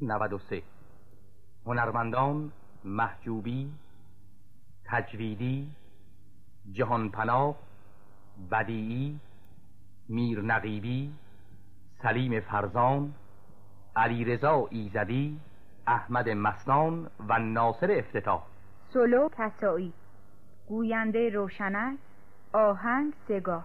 93 هنرمندان محجوبی تجویدی جهانپناه بدیعی میر نقیبی سلیم فرزان علیرضا ایزدی احمد مسنان و ناصر افتتاح. سلو کسایی. گوینده روشنک آهنگ سگاه.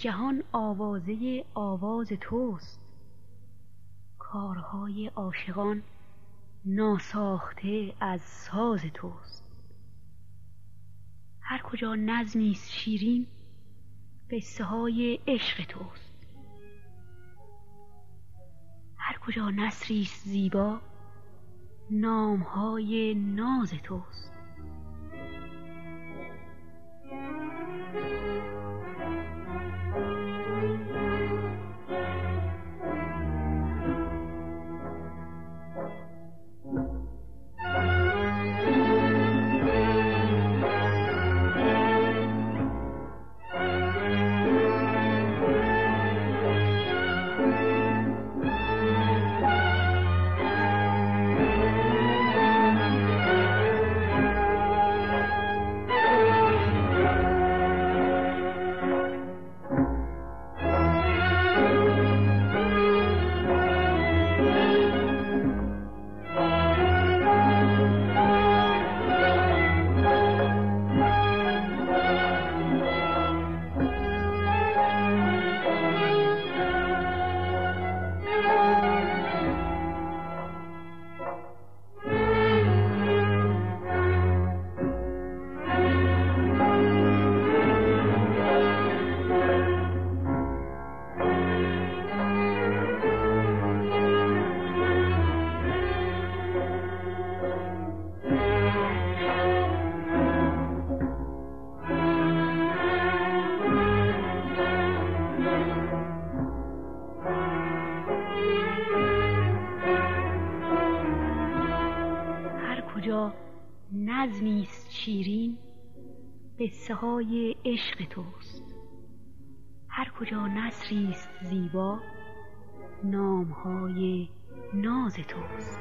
جهان آوازه آواز توست. کارهای عاشقان ناساخته از ساز توست. هر کجا نظمی شیرین قصه های عشق توست. هر کجا نصری زیبا نامهای ناز توست. قصه های عشق توست. هر کجا نصریست زیبا نامهای ناز توست.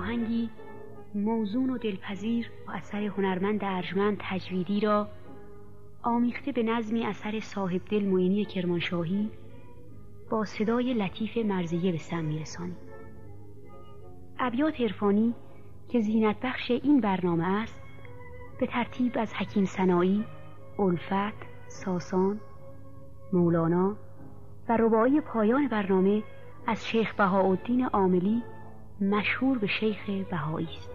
آهنگی موزون و دلپذیر با اثر هنرمند ارجمند تجویدی را آمیخته به نظمی اثر صاحب دل معینی کرمانشاهی با صدای لطیف مرزیه به سم میرسانیم. ابیات عرفانی که زینت بخش این برنامه است به ترتیب از حکیم سنایی، الفت، ساسان، مولانا و ربایی پایان برنامه از شیخ بهاءالدین عاملی مشهور به شیخ بهایی است.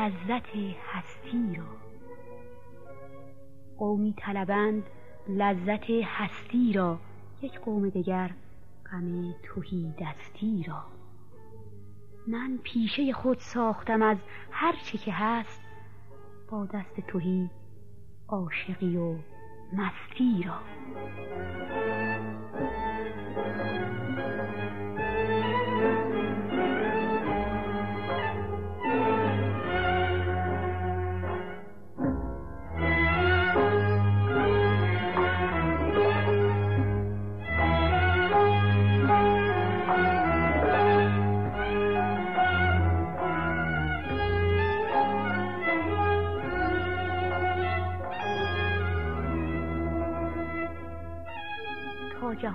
لذت هستی را. قومی طلبند لذت هستی را. یک قوم دیگر غم توهی دستی را. من پیشه خود ساختم از هر چه که هست با دست توهی عاشقی و مستی را.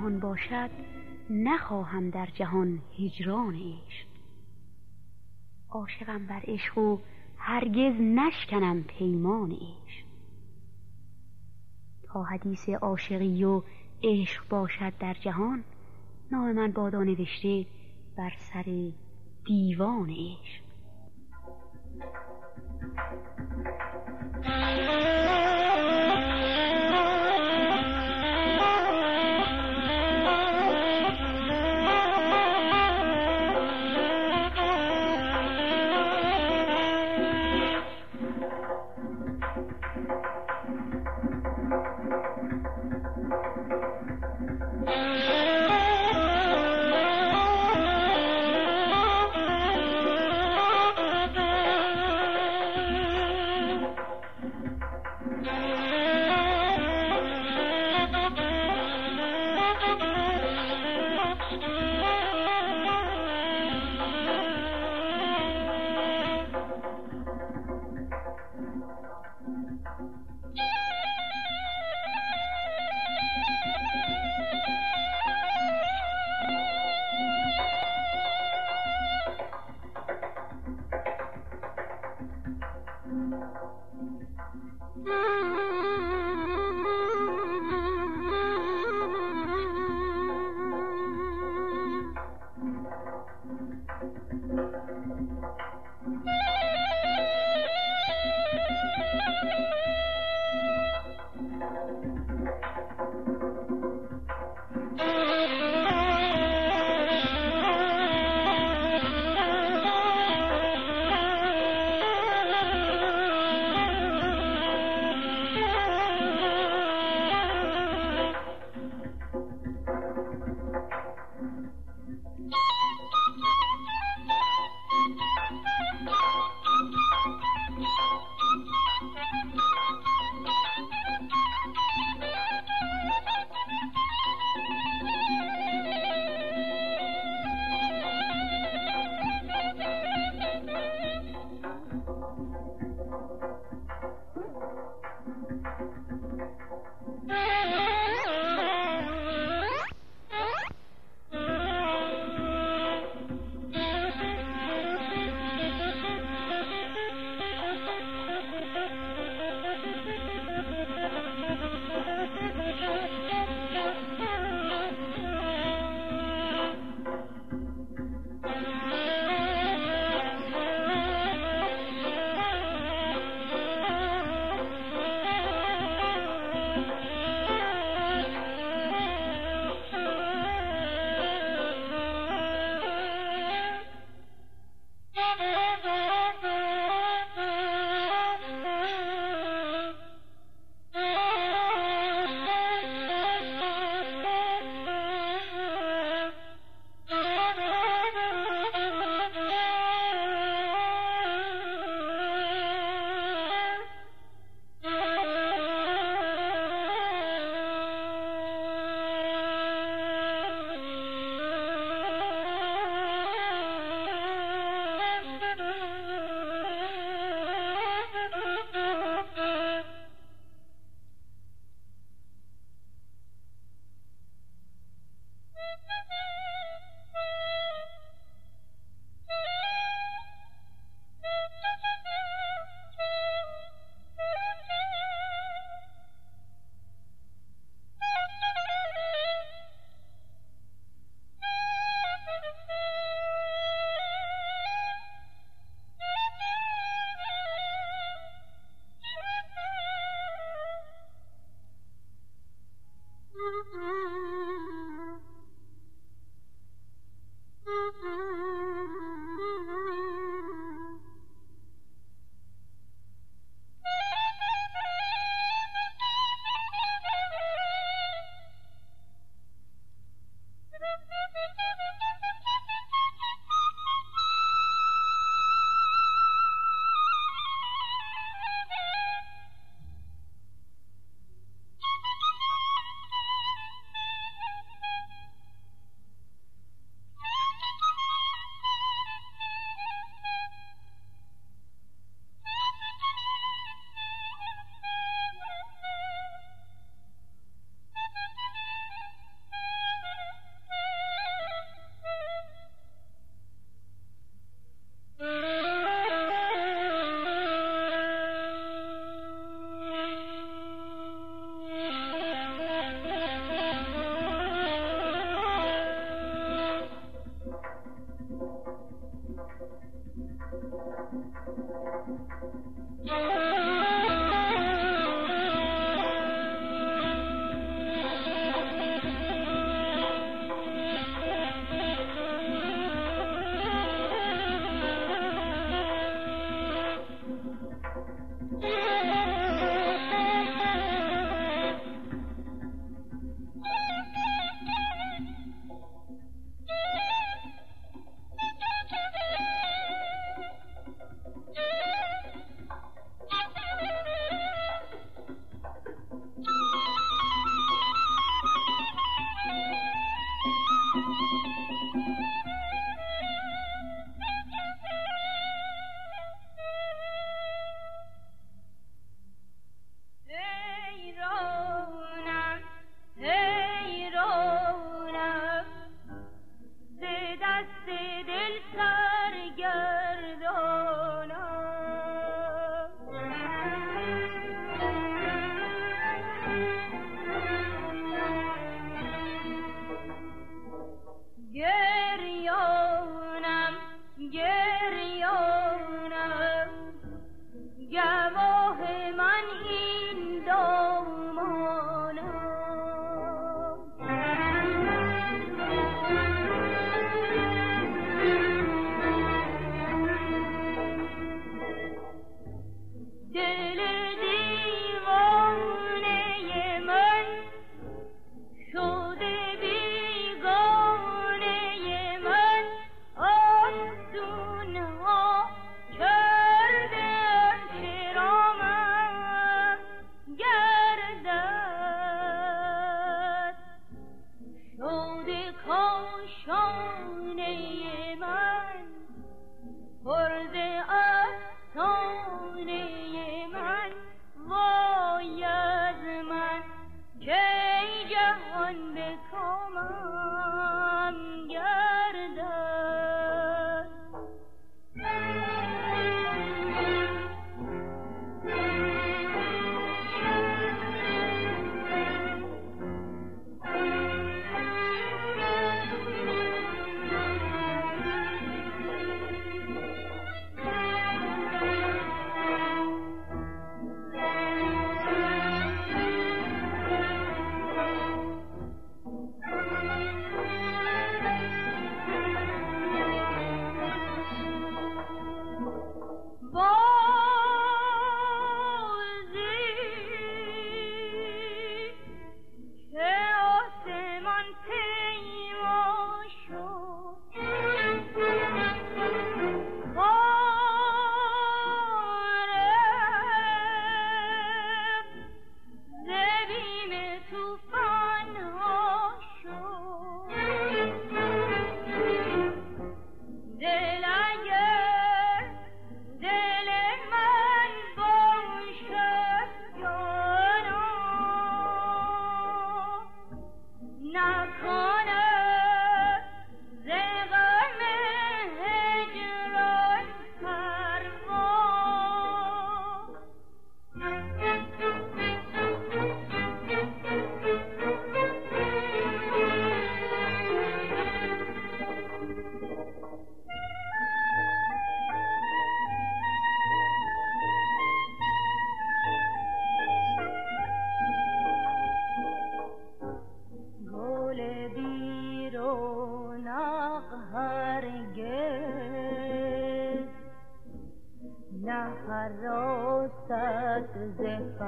جهان باشد نخواهم در جهان هجران عشق عاشقم بر عشق و هرگز نشکنم پیمان عشق تا حدیث عاشقی و عشق باشد در جهان نام من بادا نوشته بر سر دیوان عشق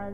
as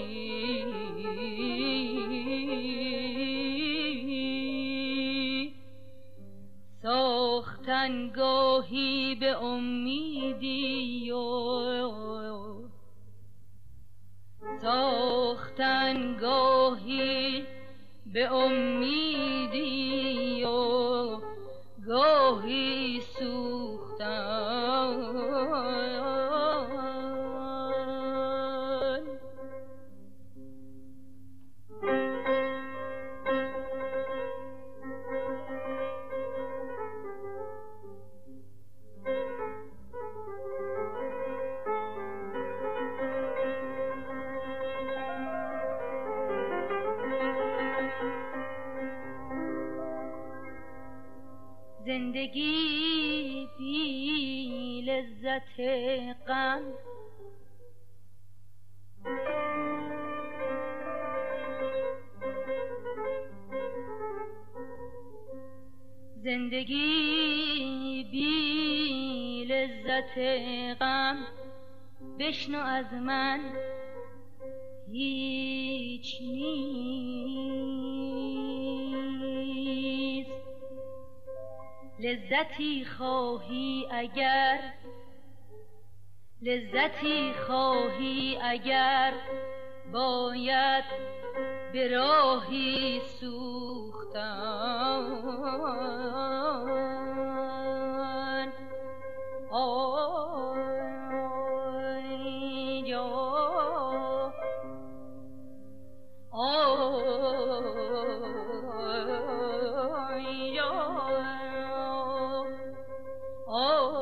بأمي غم زندگی بی لذت غم. بشنو از من. هیچ نیست. لذتی خواهی اگر لذتی خواهی اگر باید به راهی سوختن. آی جا آی جا آی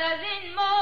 brothers in more.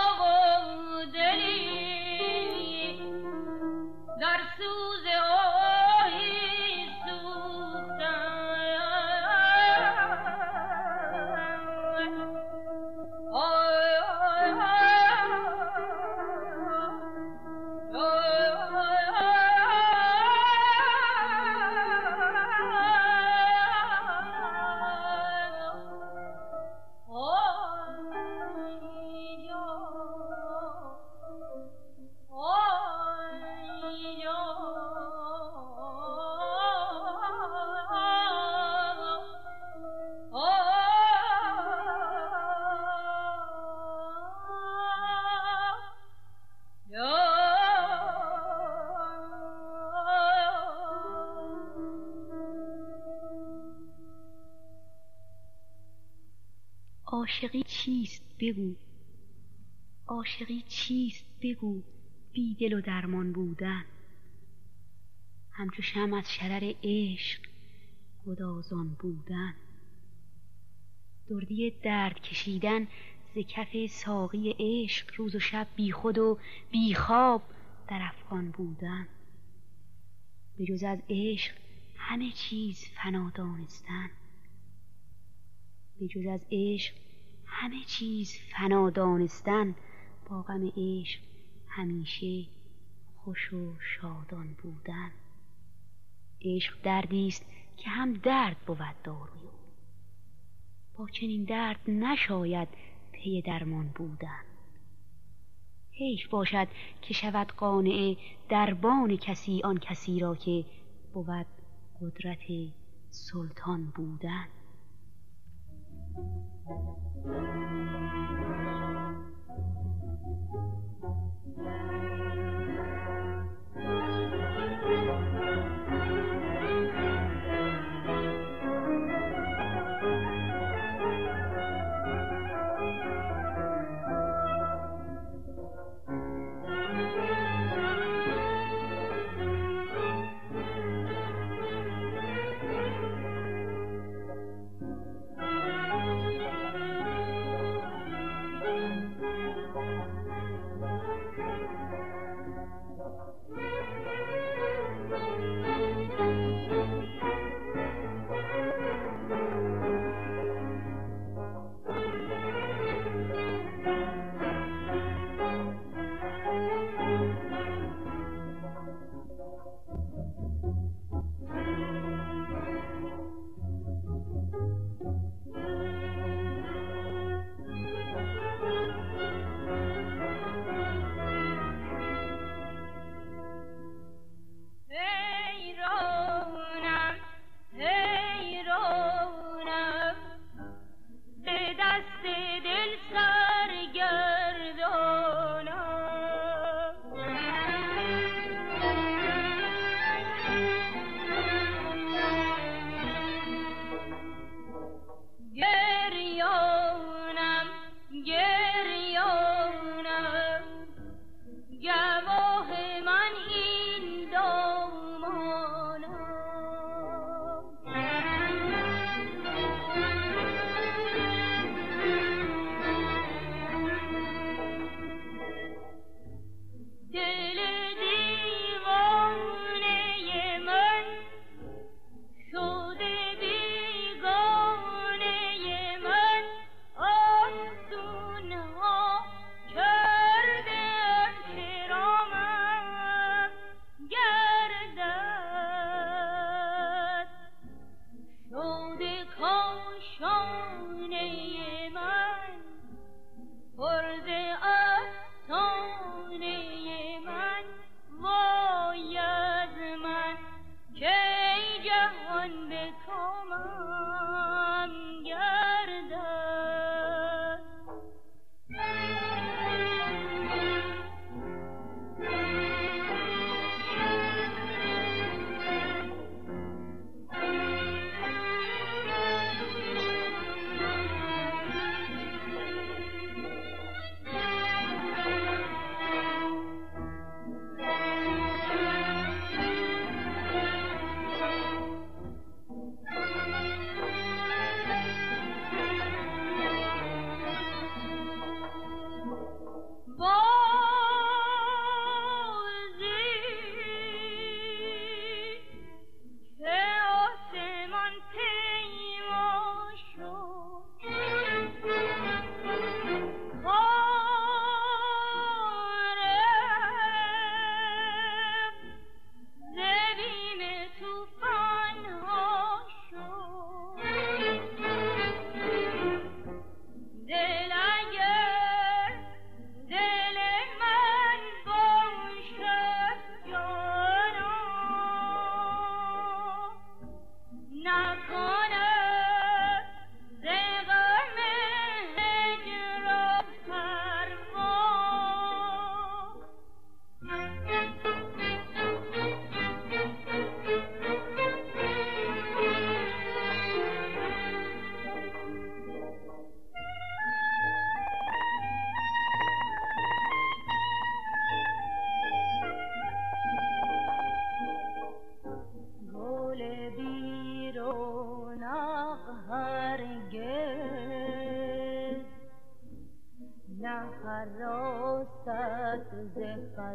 درمان بودن. همچو شم از شرر عشق گدازان بودن. دردی درد کشیدن ز کف ساقی عشق روز و شب بی خود و بی خواب در افغان بودن. به جز از عشق همه چیز فنا دانستن. به جز از عشق همه چیز فنا دانستن. با غم عشق همیشه خوش و شادان بودن. عشق دردی است که هم درد بود داروی او. با چنین درد نشاید پی درمان بودن. حیف باشد که شود قانع دربان کسی آن کسی را که بود قدرت سلطان بودن.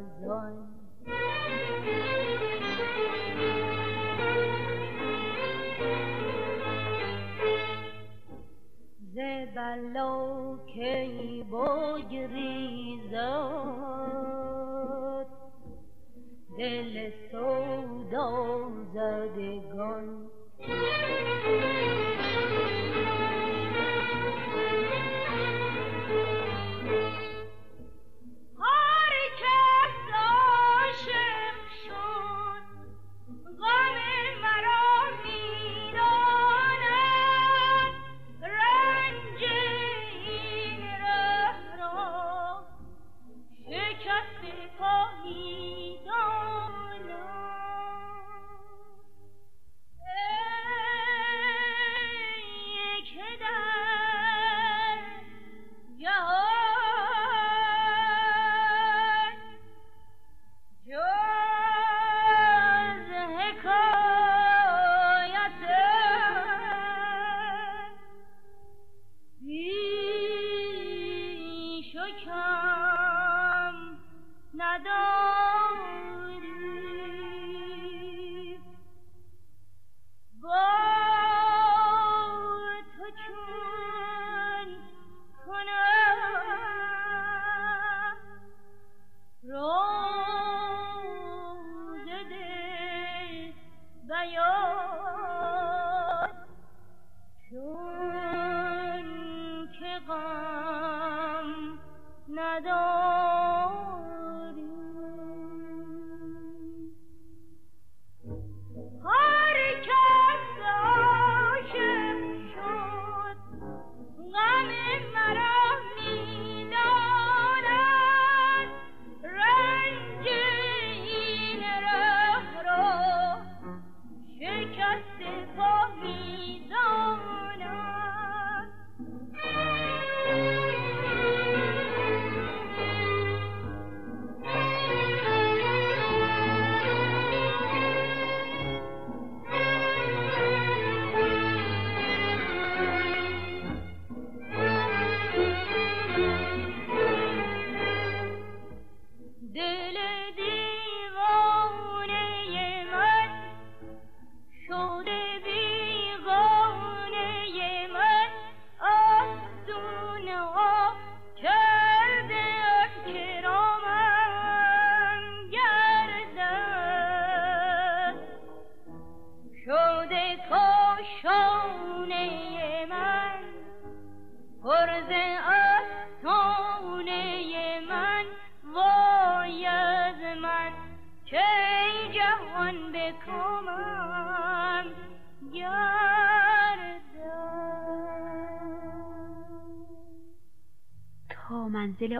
ز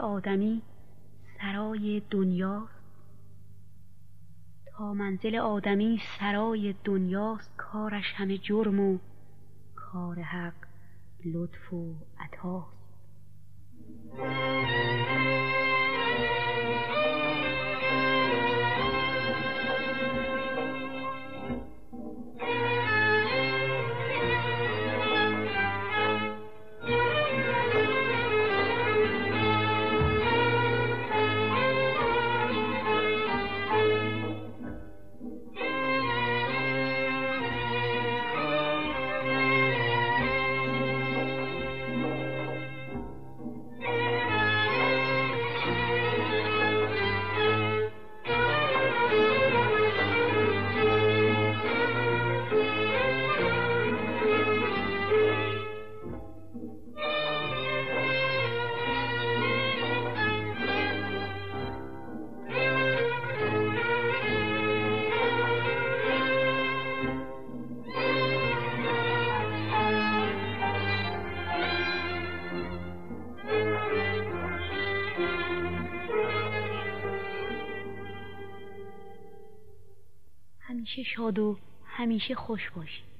آدمی سرای دنیاست. تا منزل آدمی سرای دنیاست کارش همه جرم و کار حق لطف و عطاست. شاد و همیشه خوش باشید